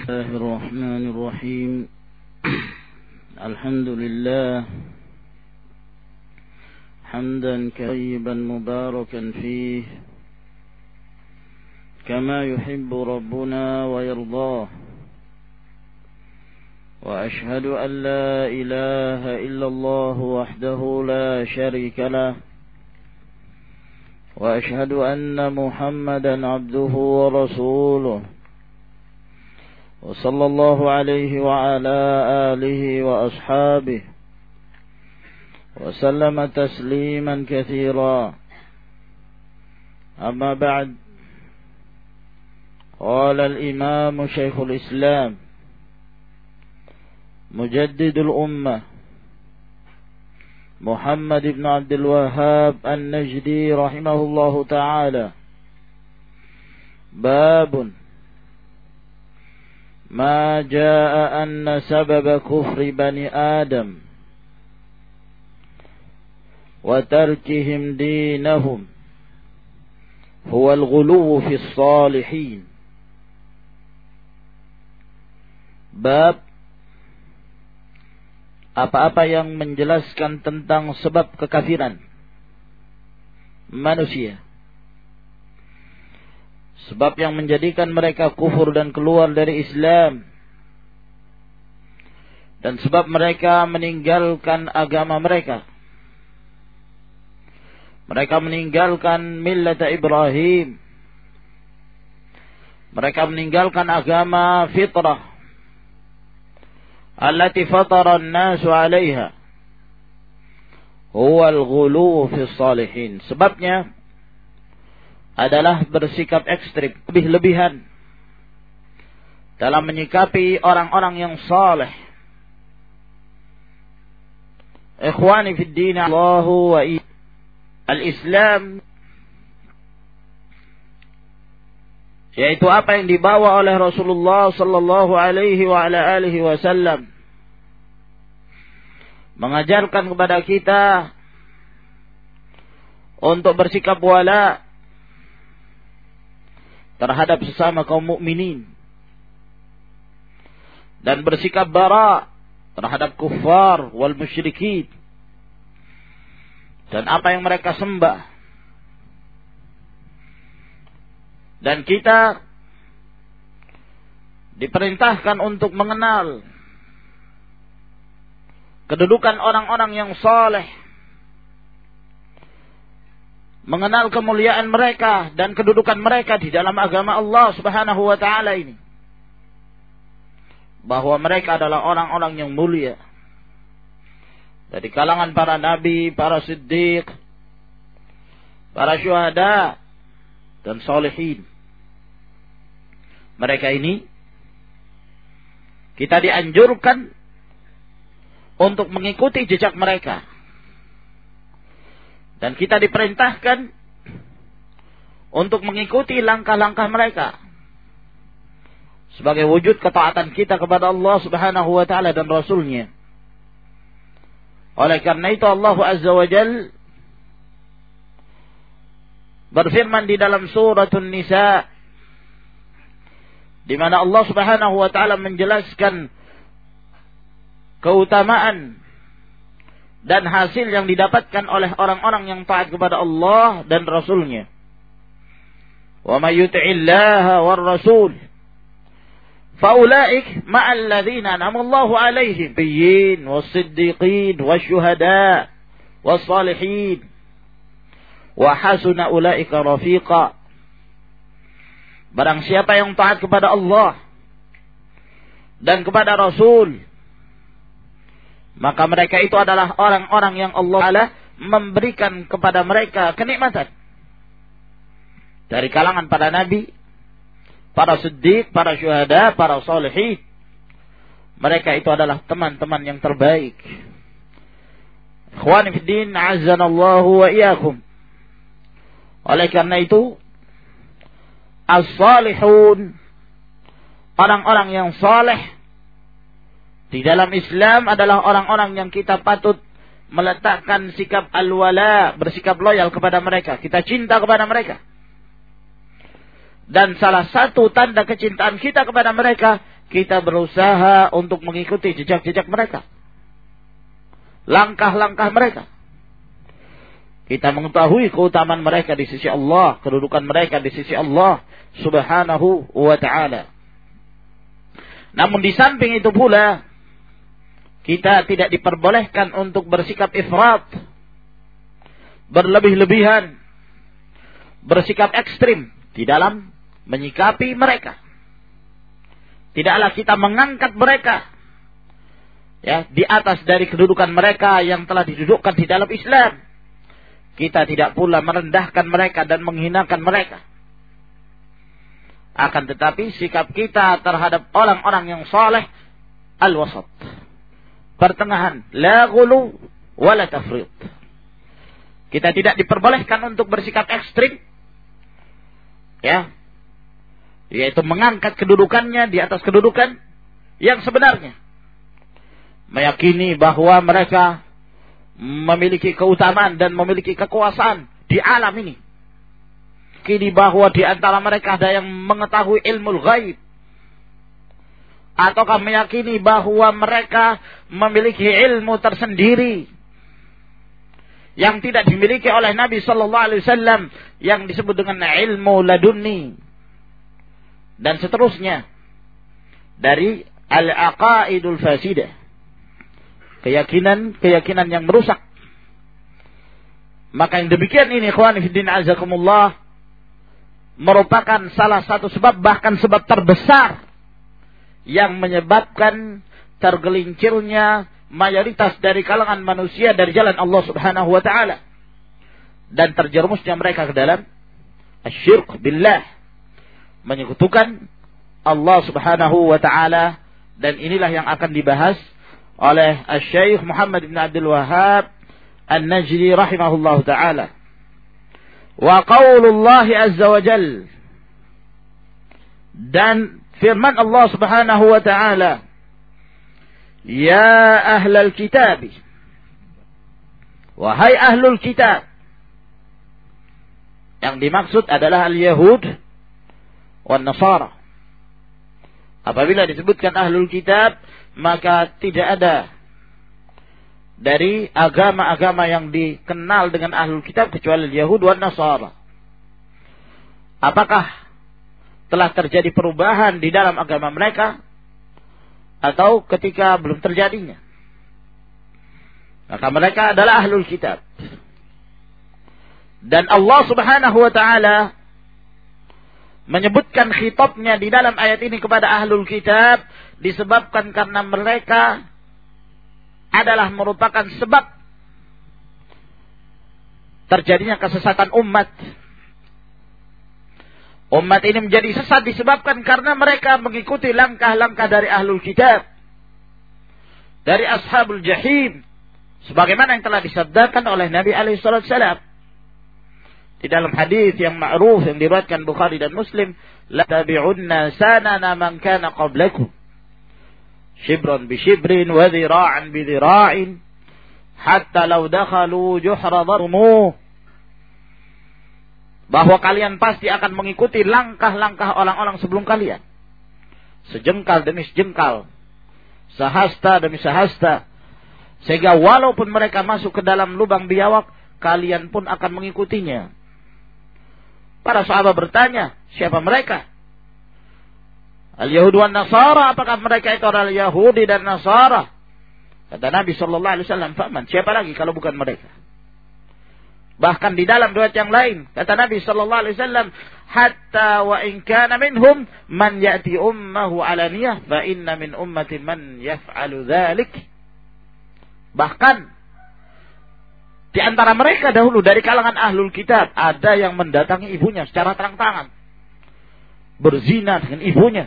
الله الرحمن الرحيم الحمد لله حمدا كريبا مباركا فيه كما يحب ربنا ويرضاه وأشهد أن لا إله إلا الله وحده لا شريك له وأشهد أن محمدا عبده ورسوله وصلى الله عليه وعلى آله وأصحابه وسلم تسليما كثيرا. أما بعد قال الإمام شيخ الإسلام مجدد الأمة محمد بن عبد الوهاب النجدي رحمه الله تعالى. باب ما جاء أن سبب كفر بني آدم وتركهم دينهم هو الغلو في الصالحين باب apa-apa yang menjelaskan tentang sebab kekafiran manusia. Sebab yang menjadikan mereka kufur dan keluar dari Islam. Dan sebab mereka meninggalkan agama mereka. Mereka meninggalkan millata Ibrahim. Mereka meninggalkan agama fitrah. Allati fatara an-nasu 'alaiha. Huwa al-ghulu fi salihin. Sebabnya adalah bersikap ekstrim lebih-lebihan dalam menyikapi orang-orang yang saleh. Ikhwani fid din Allah wa al-Islam yaitu apa yang dibawa oleh Rasulullah sallallahu alaihi wa ala alihi wasallam mengajarkan kepada kita untuk bersikap wala terhadap sesama kaum mukminin. Dan bersikap bara terhadap kufar wal musyrikin. Dan apa yang mereka sembah. Dan kita diperintahkan untuk mengenal kedudukan orang-orang yang saleh, mengenal kemuliaan mereka dan kedudukan mereka di dalam agama Allah Subhanahu wa taala ini. Bahwa mereka adalah orang-orang yang mulia. Dari kalangan para nabi, para siddiq, para syuhada dan solehin mereka ini kita dianjurkan untuk mengikuti jejak mereka. Dan kita diperintahkan untuk mengikuti langkah-langkah mereka. Sebagai wujud ketaatan kita kepada Allah subhanahu wa ta'ala dan Rasulnya. Oleh karena itu Allah Azza wa Jal berfirman di dalam suratun Nisa di mana Allah Subhanahu wa taala menjelaskan keutamaan dan hasil yang didapatkan oleh orang-orang yang taat kepada Allah dan Rasulnya. Wa may yuti'illaha war rasul faulaik ma'al ladzina an'ama Allahu 'alaihim biyyin was-siddiqin wasyuhada was-salihin wa hasuna ulaika rafiqa Barang siapa yang taat kepada Allah dan kepada Rasul, maka mereka itu adalah orang-orang yang Allah Ta'ala memberikan kepada mereka kenikmatan. Dari kalangan para nabi, para siddiq, para syuhada, para salihin. Mereka itu adalah teman-teman yang terbaik. Fiddin, azanallahu wa iyakum. Oleh karena itu, as-salihun orang-orang yang saleh di dalam Islam adalah orang-orang yang kita patut meletakkan sikap al-wala, bersikap loyal kepada mereka. Kita cinta kepada mereka. Dan salah satu tanda kecintaan kita kepada mereka kita berusaha untuk mengikuti jejak-jejak mereka. Langkah-langkah mereka. Kita mengetahui keutamaan mereka di sisi Allah, kedudukan mereka di sisi Allah Subhanahu wa taala. Namun di samping itu pula kita tidak diperbolehkan untuk bersikap ifrat, berlebih-lebihan, bersikap ekstrim di dalam menyikapi mereka. Tidaklah kita mengangkat mereka ya di atas dari kedudukan mereka yang telah didudukkan di dalam Islam. Kita tidak pula merendahkan mereka dan menghinakan mereka. Akan tetapi sikap kita terhadap orang-orang yang saleh al-wasat. Pertengahan, la ghulu wa la tafrid. Kita tidak diperbolehkan untuk bersikap ekstrim. Ya. Yaitu mengangkat kedudukannya di atas kedudukan yang sebenarnya. Meyakini bahwa mereka memiliki keutamaan dan memiliki kekuasaan di alam ini. Kini bahwa di antara mereka ada yang mengetahui ilmu gaib. Ataukah meyakini bahwa mereka memiliki ilmu tersendiri yang tidak dimiliki oleh Nabi Shallallahu Alaihi Wasallam yang disebut dengan ilmu laduni dan seterusnya. Dari al-aqaidul fasidah. Keyakinan-keyakinan yang merusak. Maka yang demikian ini ikhwan fillah azakumullah merupakan salah satu sebab bahkan sebab terbesar yang menyebabkan tergelincirnya mayoritas dari kalangan manusia dari jalan Allah Subhanahu wa taala. Dan terjerumusnya mereka ke dalam asyirk billah. Menyekutukan Allah Subhanahu wa taala. Dan inilah yang akan dibahas oleh Syekh Muhammad bin Abdul Wahab An-Najdi rahimahullah taala. Wa qaulullah azza wa jal. Dan firman Allah Subhanahu wa taala Ya ahlal kitab Wahai ahlul kitab Yang dimaksud adalah al-Yahud wan Nasara. Apabila disebutkan ahlul kitab maka tidak ada dari agama-agama yang dikenal dengan ahlul kitab kecuali Yahud dan Nasara. Apakah telah terjadi perubahan di dalam agama mereka atau ketika belum terjadinya? Maka mereka adalah ahlul kitab. Dan Allah Subhanahu wa taala menyebutkan khitabnya di dalam ayat ini kepada ahlul kitab disebabkan karena mereka adalah merupakan sebab terjadinya kesesatan umat. Umat ini menjadi sesat disebabkan karena mereka mengikuti langkah-langkah dari ahlul kitab. Dari ashabul jahim. Sebagaimana yang telah disabdakan oleh Nabi SAW. Di dalam hadis yang ma'ruf yang diriwayatkan Bukhari dan Muslim. La tabi'unna sanana man kana qablaku. Shibran bi shibrin wa zira'an bi zira'in. Hatta law dakhalu juhra dharmuh bahwa kalian pasti akan mengikuti langkah-langkah orang-orang sebelum kalian. Sejengkal demi sejengkal. Sahasta demi sahasta. Sehingga walaupun mereka masuk ke dalam lubang biawak, kalian pun akan mengikutinya. Para sahabat bertanya, siapa mereka? Al-Yahud wan Nasara, apakah mereka itu adalah Yahudi dan Nasara? Kata Nabi Shallallahu Alaihi Wasallam, "Faman, siapa lagi kalau bukan mereka?" Bahkan di dalam riwayat yang lain, kata Nabi Shallallahu Alaihi Wasallam, "Hatta wa in kana minhum man ya'ti ummahu alaniyah, fa inna min ummati man yaf'alu dzalik." Bahkan di antara mereka dahulu dari kalangan ahlul kitab ada yang mendatangi ibunya secara terang-terangan. Berzina dengan ibunya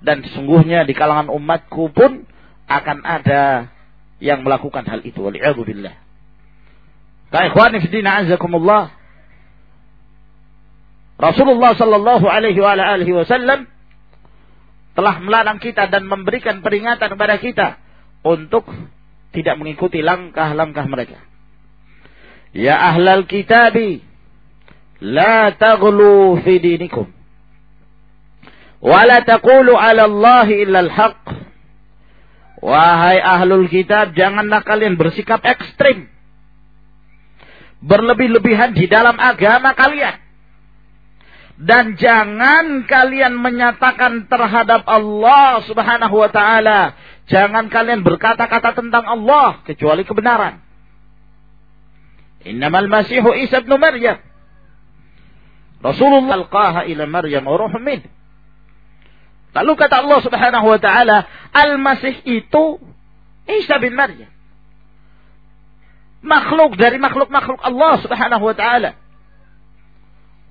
dan sesungguhnya di kalangan umatku pun akan ada yang melakukan hal itu. Waliyahzubillah. Kaikhwani fidina azakumullah. Rasulullah sallallahu alaihi wa wasallam telah melarang kita dan memberikan peringatan kepada kita untuk tidak mengikuti langkah-langkah mereka. Ya ahlal kitabi la taghlu fi dinikum Wala taqulu 'ala Allah illa al-haq. Wahai ahlul kitab, janganlah kalian bersikap ekstrim. Berlebih-lebihan di dalam agama kalian. Dan jangan kalian menyatakan terhadap Allah subhanahu wa ta'ala. Jangan kalian berkata-kata tentang Allah. Kecuali kebenaran. Innamal masihu Isa ibn Maryam. Rasulullah alqaha ila Maryam wa. Lalu kata Allah subhanahu wa ta'ala. Al-Masih itu Isa bin Maryam. Makhluk dari makhluk-makhluk Allah subhanahu wa ta'ala.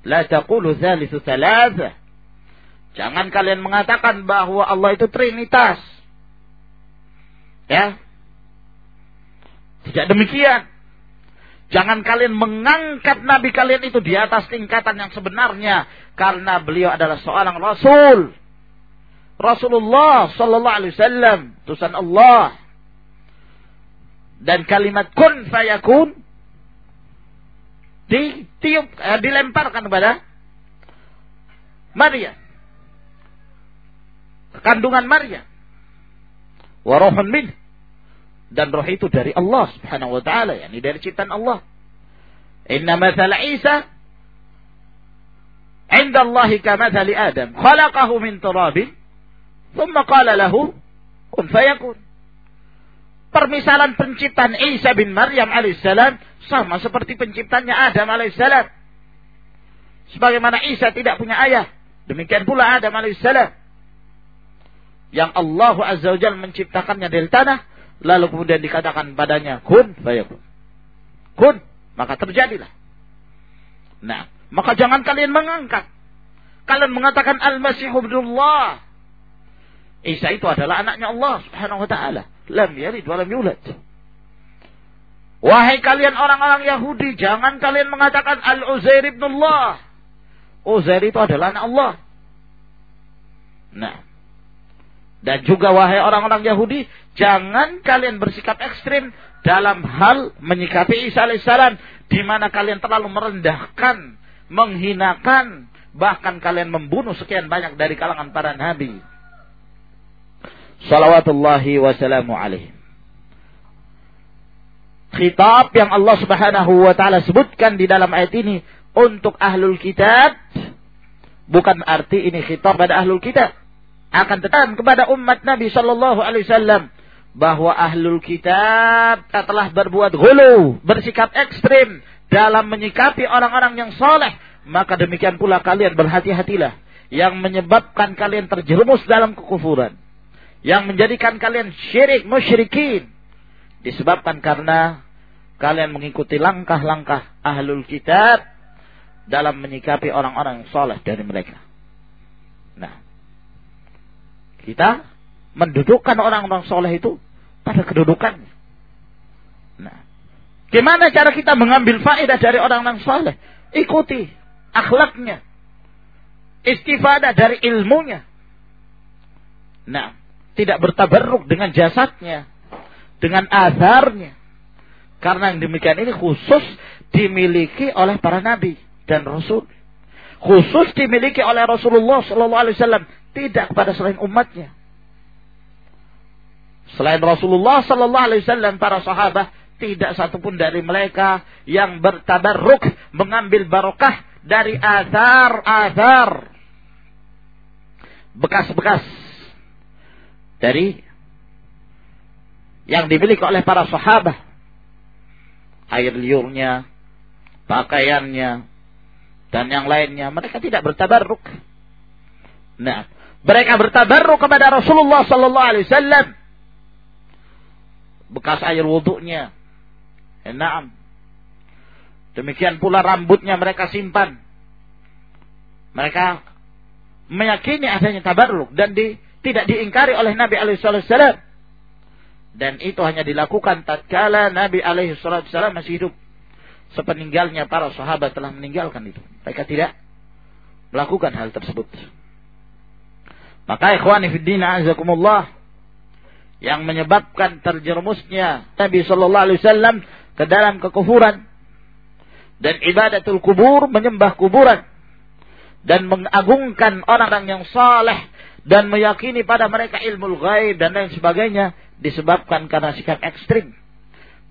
La taqulu thalithu thalatha. Jangan kalian mengatakan bahwa Allah itu trinitas. Ya. Tidak demikian. Jangan kalian mengangkat nabi kalian itu di atas tingkatan yang sebenarnya karena beliau adalah seorang rasul. Rasulullah sallallahu alaihi wasallam, utusan Allah. Dan kalimat kun fayakun ditiup eh, dilemparkan kepada Maria. Kandungan Maria. Warohun min. Dan roh itu dari Allah subhanahu wa ta'ala yakni dari ciptaan Allah. Inna mathala Isa inda Allah kamathali Adam. Khalaqahu min turabin thumma qala lahu kun fayakun permisalan penciptaan Isa bin Maryam alaihissalam sama seperti penciptanya Adam alaihissalam. Sebagaimana Isa tidak punya ayah. Demikian pula Adam alaihissalam. Yang Allah azza wa jalla menciptakannya dari tanah. Lalu kemudian dikatakan padanya kun fayakun. Kun. Maka terjadilah. Nah. Maka jangan kalian mengangkat. Kalian mengatakan Al-Masih. Isa itu adalah anaknya Allah subhanahu wa ta'ala. Lam yalid walam yulad. Wahai kalian orang-orang Yahudi, jangan kalian mengatakan Al-Uzair ibn Allah. Uzair itu adalah anak Allah. Nah. Dan juga wahai orang-orang Yahudi, jangan kalian bersikap ekstrim dalam hal menyikapi Isa alaihissalam. Di mana kalian terlalu merendahkan, menghinakan, bahkan kalian membunuh sekian banyak dari kalangan para nabi. Salawatullahi wassalamu alaihi khitab yang Allah Subhanahu wa taala sebutkan di dalam ayat ini untuk ahlul kitab bukan arti ini khitab pada ahlul kitab. Akan tetapi kepada umat Nabi sallallahu alaihi wasallam bahwa ahlul kitab telah berbuat gulu, bersikap ekstrim dalam menyikapi orang-orang yang soleh, maka demikian pula kalian berhati-hatilah yang menyebabkan kalian terjerumus dalam kekufuran, yang menjadikan kalian syirik musyrikin, disebabkan karena kalian mengikuti langkah-langkah ahlul kitab dalam menyikapi orang-orang yang soleh dari mereka. Nah, kita mendudukkan orang-orang soleh itu pada kedudukannya. Nah, gimana cara kita mengambil faedah dari orang-orang soleh? Ikuti akhlaknya, istifadah dari ilmunya. Nah, tidak bertabarruk dengan jasadnya, dengan azarnya karena yang demikian ini khusus dimiliki oleh para nabi dan rasul. Khusus dimiliki oleh Rasulullah Sallallahu Alaihi Wasallam, tidak kepada selain umatnya. Selain Rasulullah Sallallahu Alaihi Wasallam, para sahabat tidak satupun dari mereka yang bertabarruk mengambil barokah dari azar-azar bekas-bekas dari yang dimiliki oleh para sahabat air liurnya, pakaiannya, dan yang lainnya. Mereka tidak bertabarruk. Nah, mereka bertabarruk kepada Rasulullah Sallallahu Alaihi Wasallam. Bekas air wudhunya. Naam. Demikian pula rambutnya mereka simpan. Mereka meyakini adanya tabarruk dan di, tidak diingkari oleh Nabi alaihi wasallam. Dan itu hanya dilakukan tatkala Nabi alaihi wasallam masih hidup. Sepeninggalnya para sahabat telah meninggalkan itu. Mereka tidak melakukan hal tersebut. Maka ikhwani fiddin azakumullah yang menyebabkan terjerumusnya Nabi sallallahu alaihi wasallam ke dalam kekufuran dan ibadatul kubur menyembah kuburan dan mengagungkan orang-orang yang saleh dan meyakini pada mereka ilmu gaib dan lain sebagainya disebabkan karena sikap ekstrim.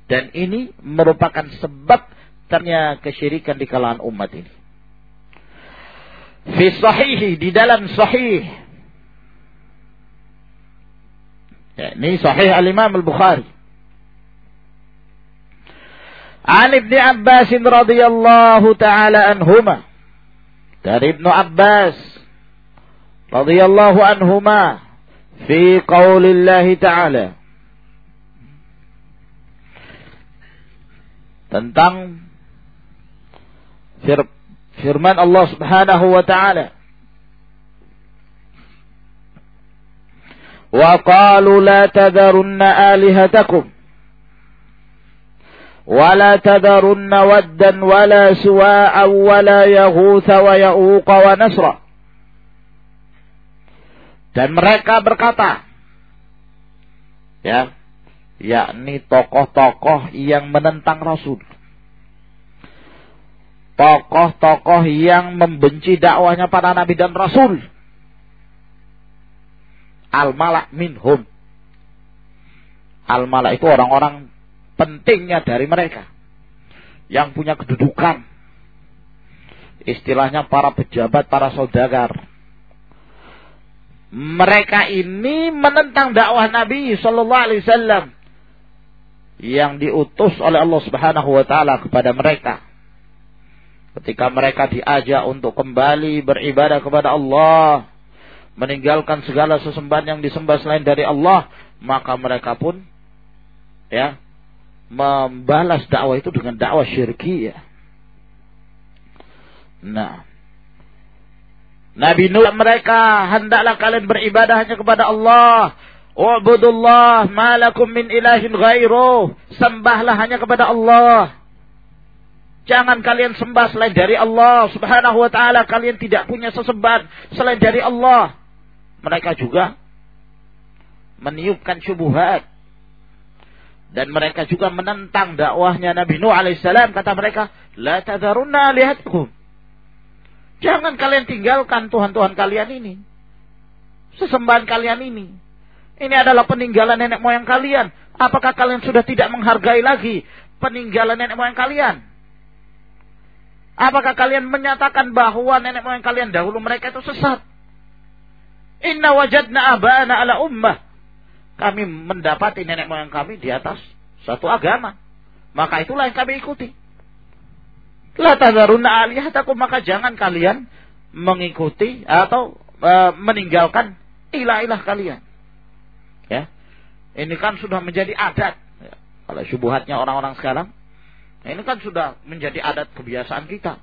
Dan ini merupakan sebab ternyata kesyirikan di kalangan umat ini. Fi sahihi di dalam sahih. Ya, ini sahih al-Imam al-Bukhari. An Ibn Abbas radhiyallahu taala anhuma. Dari Ibnu Abbas رضي الله عنهما في قول الله تعالى. tentang fir firman Allah Subhanahu wa taala. وقالوا لا تذرن آلهتكم ولا تذرن ودا ولا yaghutha ولا يغوث ويؤوق nasra. Dan mereka berkata ya yakni tokoh-tokoh yang menentang Rasul. Tokoh-tokoh yang membenci dakwahnya para nabi dan rasul. Al-malak minhum. Al-malak itu orang-orang pentingnya dari mereka. Yang punya kedudukan. Istilahnya para pejabat, para saudagar. Mereka ini menentang dakwah Nabi Shallallahu Alaihi Wasallam yang diutus oleh Allah Subhanahu Wa Taala kepada mereka. Ketika mereka diajak untuk kembali beribadah kepada Allah, meninggalkan segala sesembahan yang disembah selain dari Allah, maka mereka pun ya membalas dakwah itu dengan dakwah syirkiyah. Nah, Nabi Nuh mereka hendaklah kalian beribadah hanya kepada Allah. Ubudullah malakum min ilahin ghairu. Sembahlah hanya kepada Allah. Jangan kalian sembah selain dari Allah subhanahu wa ta'ala. Kalian tidak punya sesembahan selain dari Allah. Mereka juga meniupkan syubuhat dan mereka juga menentang dakwahnya Nabi Nuh alaihissalam kata mereka la tadharunna alihatakum jangan kalian tinggalkan Tuhan-Tuhan kalian ini. Sesembahan kalian ini. Ini adalah peninggalan nenek moyang kalian. Apakah kalian sudah tidak menghargai lagi peninggalan nenek moyang kalian? Apakah kalian menyatakan bahwa nenek moyang kalian dahulu mereka itu sesat? Inna wajadna abana ala ummah. Kami mendapati nenek moyang kami di atas satu agama. Maka itulah yang kami ikuti. La tadharunna alihatakum maka jangan kalian mengikuti atau e, meninggalkan ilah-ilah kalian. Ya. Ini kan sudah menjadi adat. Ya. Kalau syubuhatnya orang-orang sekarang, ini kan sudah menjadi adat kebiasaan kita.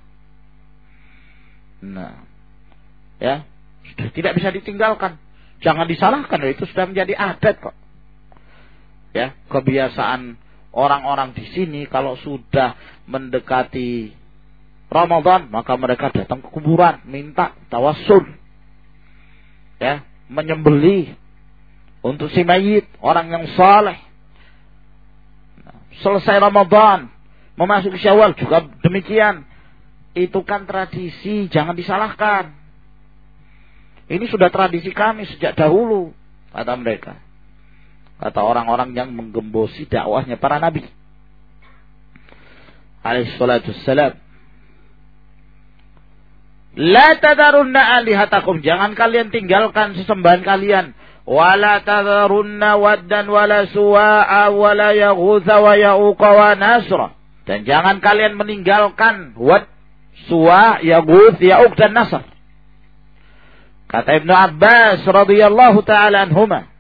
Nah, ya, sudah tidak bisa ditinggalkan. Jangan disalahkan, itu sudah menjadi adat kok. Ya, kebiasaan orang-orang di sini kalau sudah mendekati Ramadan, maka mereka datang ke kuburan, minta tawassul. Ya, menyembelih untuk si mayit, orang yang saleh. Selesai Ramadan, memasuki Syawal juga demikian. Itu kan tradisi, jangan disalahkan. Ini sudah tradisi kami sejak dahulu, kata mereka. Kata orang-orang yang menggembosi dakwahnya para nabi. Alaihissalam. La tadarunna alihatakum. Jangan kalian tinggalkan sesembahan kalian. Wala tadarunna waddan wala suwa'a wala yaghutha wa ya'uqa wa nasra. Dan jangan kalian meninggalkan wad, suwa, yaguth, ya'uq dan nasr. Kata Ibnu Abbas radhiyallahu taala anhuma.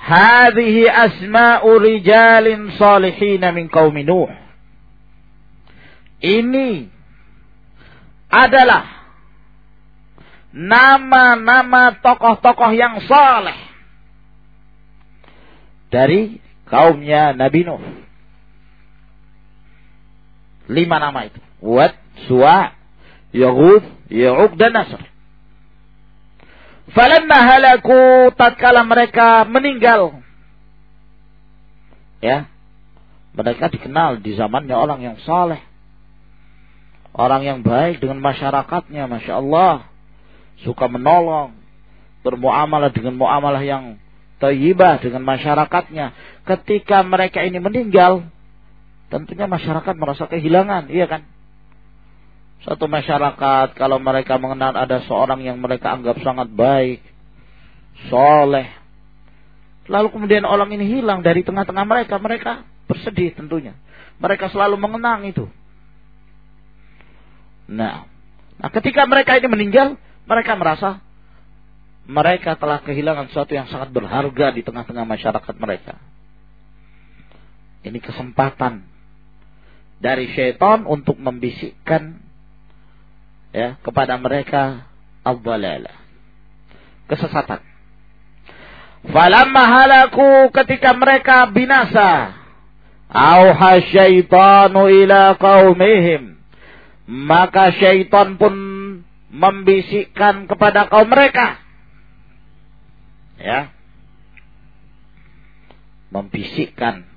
Hadhihi asma'u rijalin salihin min qaumi Nuh. Ini adalah nama-nama tokoh-tokoh yang saleh dari kaumnya Nabi Nuh. Lima nama itu. Wad, Suwa, Yahud, Ya'uq dan Nasr. Falamma halaku tatkala mereka meninggal. Ya. Mereka dikenal di zamannya orang yang saleh. Orang yang baik dengan masyarakatnya, Masya Allah. Suka menolong. Bermuamalah dengan muamalah yang tayyibah dengan masyarakatnya. Ketika mereka ini meninggal, tentunya masyarakat merasa kehilangan, iya kan? Satu masyarakat kalau mereka mengenal ada seorang yang mereka anggap sangat baik, soleh, lalu kemudian orang ini hilang dari tengah-tengah mereka, mereka bersedih tentunya. Mereka selalu mengenang itu. Nah, nah ketika mereka ini meninggal, mereka merasa mereka telah kehilangan sesuatu yang sangat berharga di tengah-tengah masyarakat mereka. Ini kesempatan dari syaitan untuk membisikkan ya kepada mereka al kesesatan. Falamma halaku ketika mereka binasa, auha syaitanu ila qaumihim maka syaitan pun membisikkan kepada kaum mereka. Ya. Membisikkan,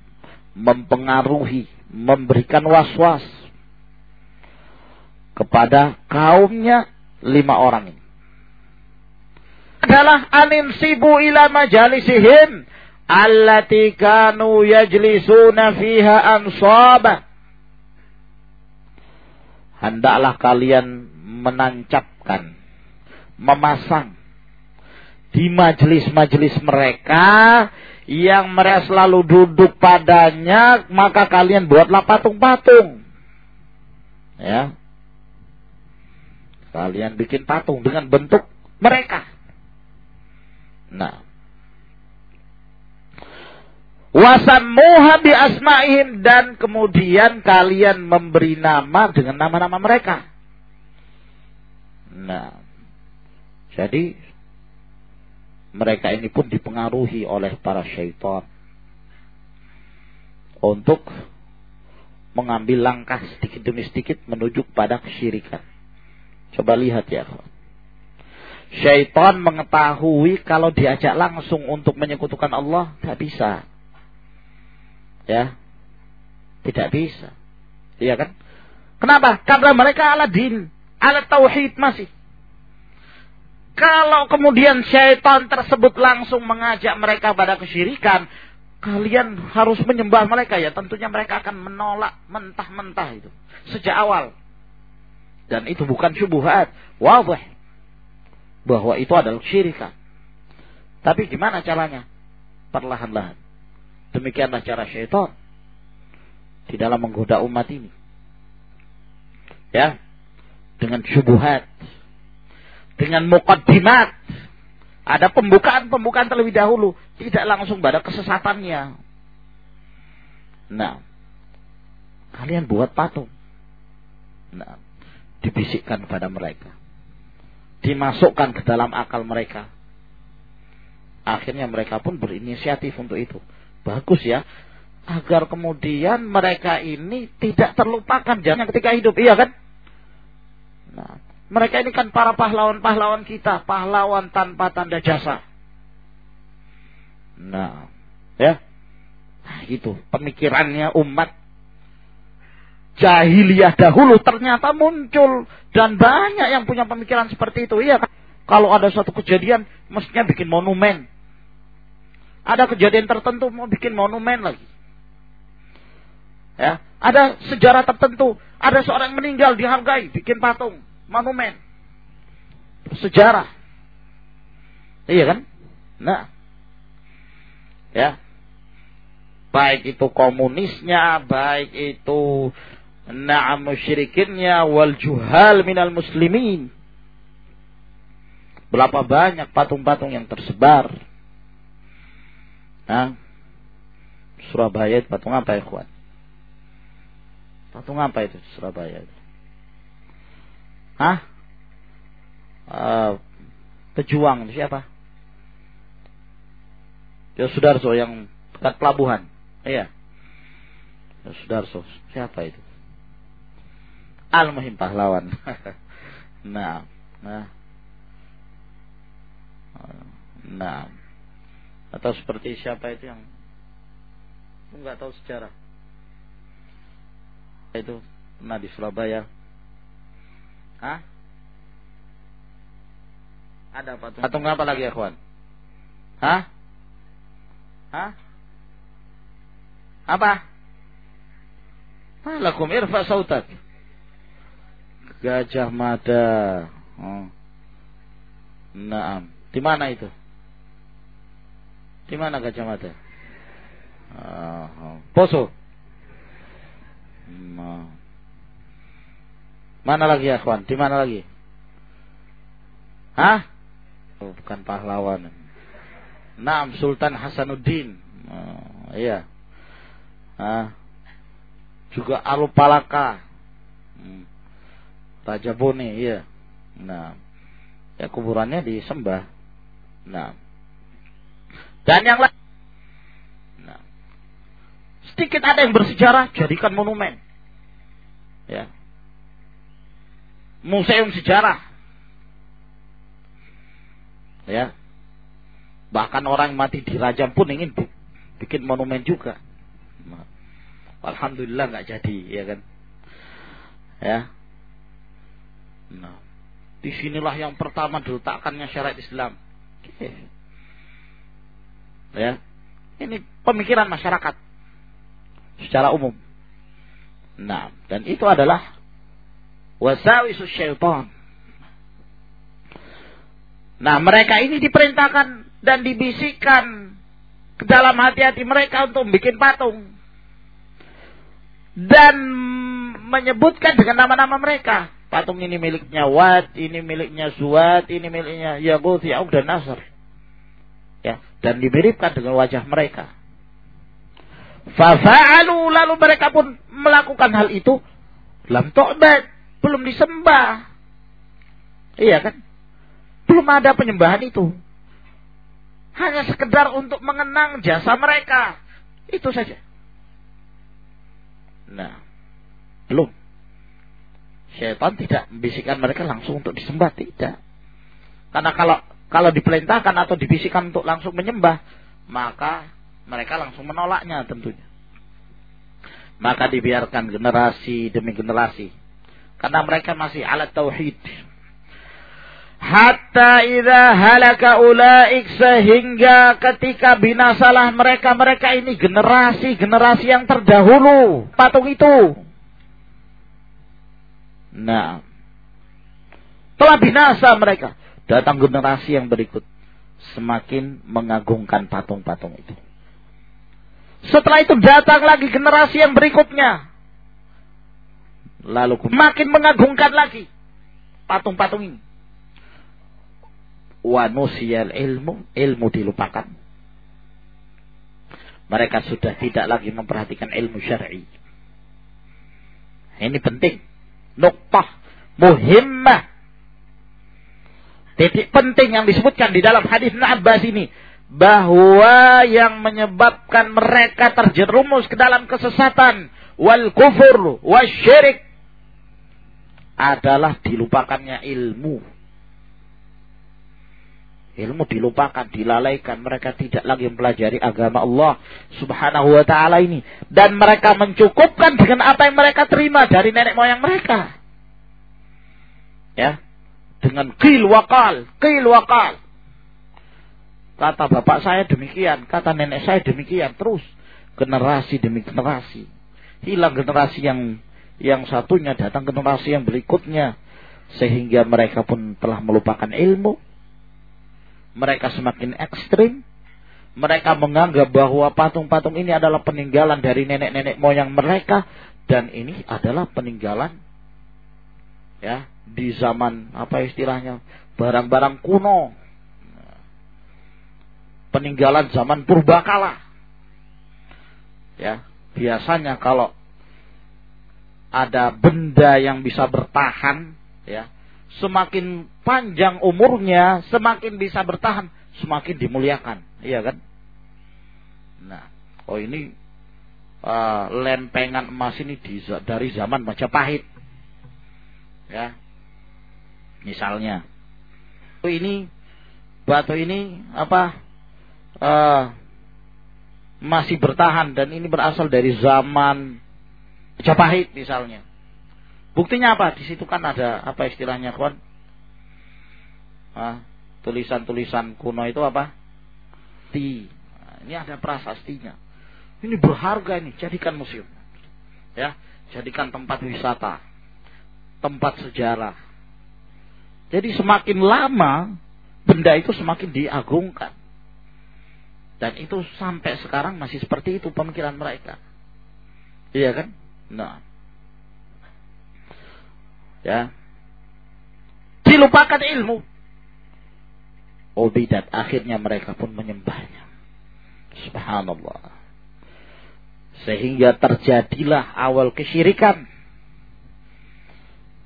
mempengaruhi, memberikan was-was kepada kaumnya lima orang ini. Adalah anin sibu ila majalisihim allati kanu yajlisuna fiha ansabah hendaklah kalian menancapkan, memasang di majelis-majelis mereka yang mereka selalu duduk padanya, maka kalian buatlah patung-patung. Ya. Kalian bikin patung dengan bentuk mereka. Nah, Wasammuha bi asma'ihim dan kemudian kalian memberi nama dengan nama-nama mereka. Nah, jadi mereka ini pun dipengaruhi oleh para syaitan untuk mengambil langkah sedikit demi sedikit menuju pada kesyirikan. Coba lihat ya. Syaitan mengetahui kalau diajak langsung untuk menyekutukan Allah, tidak bisa. Ya. Tidak bisa. Iya kan? Kenapa? Karena mereka ala din, ala tauhid masih. Kalau kemudian syaitan tersebut langsung mengajak mereka pada kesyirikan, kalian harus menyembah mereka ya. Tentunya mereka akan menolak mentah-mentah itu. Sejak awal. Dan itu bukan syubuhat. Wabah. Bahwa itu adalah kesyirikan. Tapi gimana caranya? Perlahan-lahan. Demikianlah cara syaitan di dalam menggoda umat ini. Ya, dengan syubuhat, dengan mukaddimat, ada pembukaan-pembukaan terlebih dahulu, tidak langsung pada kesesatannya. Nah, kalian buat patung. Nah, dibisikkan kepada mereka. Dimasukkan ke dalam akal mereka. Akhirnya mereka pun berinisiatif untuk itu. Bagus ya. Agar kemudian mereka ini tidak terlupakan jangan ketika hidup. Iya kan? Nah, mereka ini kan para pahlawan-pahlawan kita. Pahlawan tanpa tanda jasa. Nah, ya. Nah, itu pemikirannya umat jahiliyah dahulu ternyata muncul dan banyak yang punya pemikiran seperti itu. Iya kan? Kalau ada suatu kejadian mestinya bikin monumen. Ada kejadian tertentu mau bikin monumen lagi. Ya, ada sejarah tertentu, ada seorang meninggal dihargai, bikin patung, monumen. Sejarah. Iya kan? Nah. Ya. Baik itu komunisnya, baik itu na'am musyrikinnya wal juhal minal muslimin. Berapa banyak patung-patung yang tersebar Hah? Surabaya itu patung apa ya kuat? Patung apa itu Surabaya? Hah? Uh, pejuang itu siapa? Ya Sudarso yang dekat pelabuhan. Iya. Ya Sudarso. Siapa itu? Al-Muhim pahlawan. nah, nah. Nah. Atau seperti siapa itu yang nggak tahu sejarah. Itu pernah di Surabaya Hah? Ada patung. Patung apa lagi ya, kawan? Hah? Hah? Apa? Malakum irfa sautak. Gajah mada. Oh. Naam. Di mana itu? Di mana gajah mada? Uh, Poso. Mana lagi ya, kawan? Di mana lagi? Hah? Oh, bukan pahlawan. Naam Sultan Hasanuddin. Oh, iya. Ah. Juga Alupalaka. Hmm. Raja Bone, iya. Nah, ya kuburannya disembah. Nah, dan yang lain. Nah, sedikit ada yang bersejarah, jadikan monumen. Ya, museum sejarah. Ya, bahkan orang mati dirajam pun ingin bikin monumen juga. Nah, Alhamdulillah nggak jadi, ya kan? Ya, Nah, di sinilah yang pertama diletakkannya syariat Islam. Ya, ini pemikiran masyarakat secara umum. Nah, dan itu adalah wasawisus syaitan. Nah, mereka ini diperintahkan dan dibisikkan ke dalam hati-hati mereka untuk bikin patung. Dan menyebutkan dengan nama-nama mereka. Patung ini miliknya Wat, ini miliknya Suwat, ini miliknya Yaqut, Ya'uk dan Nasr. Dan dimiripkan dengan wajah mereka. Fafa'alu lalu mereka pun melakukan hal itu. Lam to'bad, belum disembah. Iya kan? Belum ada penyembahan itu. Hanya sekedar untuk mengenang jasa mereka. Itu saja. Nah, belum. Syaitan tidak membisikkan mereka langsung untuk disembah, tidak. Karena kalau kalau diperintahkan atau dibisikkan untuk langsung menyembah, maka mereka langsung menolaknya tentunya. Maka dibiarkan generasi demi generasi. Karena mereka masih alat tauhid. Hatta idza halaka ulaik sehingga ketika binasalah mereka mereka ini generasi generasi yang terdahulu patung itu Nah, telah binasa mereka. Datang generasi yang berikut semakin mengagungkan patung-patung itu. Setelah itu datang lagi generasi yang berikutnya. Lalu makin mengagungkan lagi patung-patung ini. Wanusiyal ilmu, ilmu dilupakan. Mereka sudah tidak lagi memperhatikan ilmu syar'i. Ini penting nuktah muhimmah. Titik penting yang disebutkan di dalam hadis Abbas ini bahwa yang menyebabkan mereka terjerumus ke dalam kesesatan wal kufur syirik adalah dilupakannya ilmu. Ilmu dilupakan, dilalaikan. Mereka tidak lagi mempelajari agama Allah subhanahu wa ta'ala ini. Dan mereka mencukupkan dengan apa yang mereka terima dari nenek moyang mereka. Ya. Dengan qil wakal, qil wakal. Kata bapak saya demikian, kata nenek saya demikian. Terus generasi demi generasi. Hilang generasi yang yang satunya datang generasi yang berikutnya sehingga mereka pun telah melupakan ilmu mereka semakin ekstrim. Mereka menganggap bahwa patung-patung ini adalah peninggalan dari nenek-nenek moyang mereka dan ini adalah peninggalan ya di zaman apa istilahnya barang-barang kuno peninggalan zaman purbakala ya biasanya kalau ada benda yang bisa bertahan ya semakin panjang umurnya, semakin bisa bertahan, semakin dimuliakan. Iya kan? Nah, oh ini uh, lempengan emas ini di, dari zaman Majapahit. Ya. Misalnya. Oh ini batu ini apa? Uh, masih bertahan dan ini berasal dari zaman Majapahit misalnya. Buktinya apa? Di situ kan ada apa istilahnya, kawan? Ah, tulisan-tulisan kuno itu apa? Ti. Nah, ini ada prasastinya. Ini berharga ini, jadikan museum. Ya, jadikan tempat wisata, tempat sejarah. Jadi semakin lama benda itu semakin diagungkan. Dan itu sampai sekarang masih seperti itu pemikiran mereka. Iya kan? Nah. Ya. Dilupakan ilmu. Oh bidat. Akhirnya mereka pun menyembahnya. Subhanallah. Sehingga terjadilah awal kesyirikan.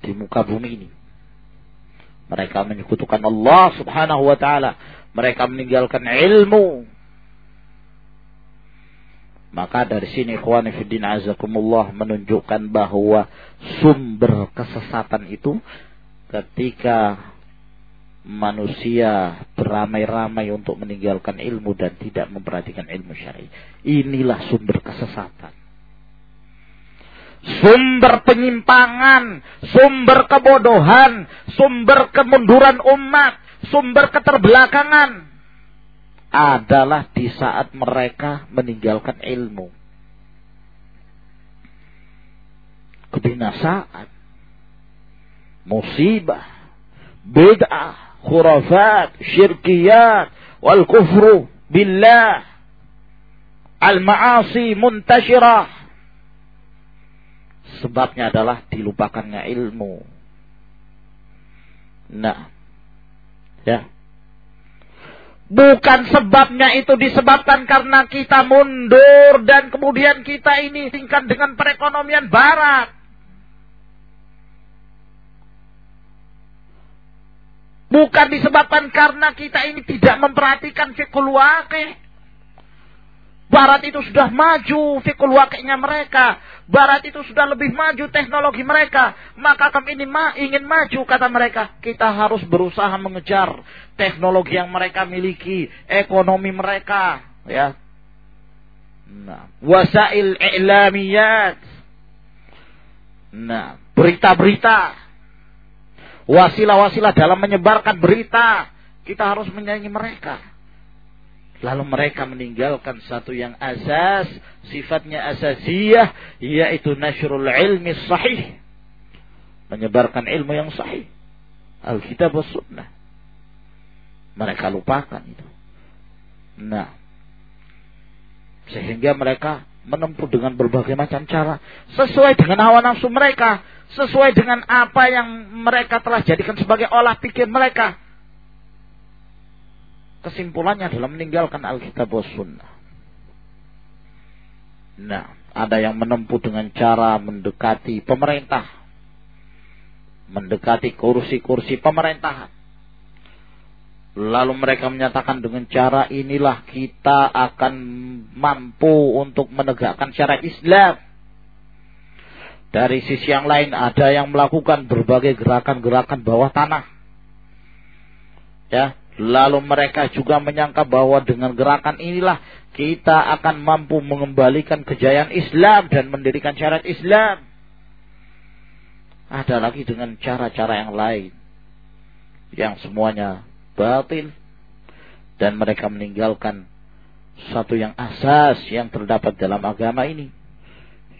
Di muka bumi ini. Mereka menyekutukan Allah subhanahu wa ta'ala. Mereka meninggalkan ilmu. Maka dari sini ikhwan fiddin azakumullah menunjukkan bahwa sumber kesesatan itu ketika manusia beramai-ramai untuk meninggalkan ilmu dan tidak memperhatikan ilmu syar'i. Inilah sumber kesesatan. Sumber penyimpangan, sumber kebodohan, sumber kemunduran umat, sumber keterbelakangan adalah di saat mereka meninggalkan ilmu. Kebinasaan, musibah, bid'ah, khurafat, syirkiyat, wal kufru billah, al-ma'asi muntashirah. Sebabnya adalah dilupakannya ilmu. Nah, ya, Bukan sebabnya itu disebabkan karena kita mundur dan kemudian kita ini tingkat dengan perekonomian barat. Bukan disebabkan karena kita ini tidak memperhatikan fikul wakih. Barat itu sudah maju fikul wakilnya mereka. Barat itu sudah lebih maju teknologi mereka. Maka kami ini ma ingin maju kata mereka. Kita harus berusaha mengejar teknologi yang mereka miliki. Ekonomi mereka. Ya. Nah, wasail i'lamiyat. Nah, berita-berita. Wasilah-wasilah dalam menyebarkan berita. Kita harus menyanyi mereka. Lalu mereka meninggalkan satu yang asas, sifatnya asasiyah, yaitu nasrul ilmi sahih. Menyebarkan ilmu yang sahih. Alkitab sunnah. Mereka lupakan itu. Nah. Sehingga mereka menempuh dengan berbagai macam cara. Sesuai dengan hawa nafsu mereka. Sesuai dengan apa yang mereka telah jadikan sebagai olah pikir mereka kesimpulannya adalah meninggalkan Alkitab dan Sunnah. Nah, ada yang menempuh dengan cara mendekati pemerintah. Mendekati kursi-kursi pemerintahan. Lalu mereka menyatakan dengan cara inilah kita akan mampu untuk menegakkan syariat Islam. Dari sisi yang lain ada yang melakukan berbagai gerakan-gerakan bawah tanah. Ya, Lalu mereka juga menyangka bahwa dengan gerakan inilah kita akan mampu mengembalikan kejayaan Islam dan mendirikan syariat Islam. Ada lagi dengan cara-cara yang lain. Yang semuanya batil. Dan mereka meninggalkan satu yang asas yang terdapat dalam agama ini.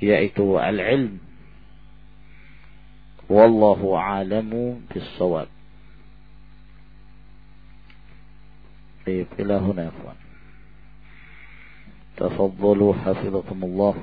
Yaitu al-ilm. Wallahu alamu bisawab. طيب إلى هنا يا أخوان. تفضلوا حفظكم الله.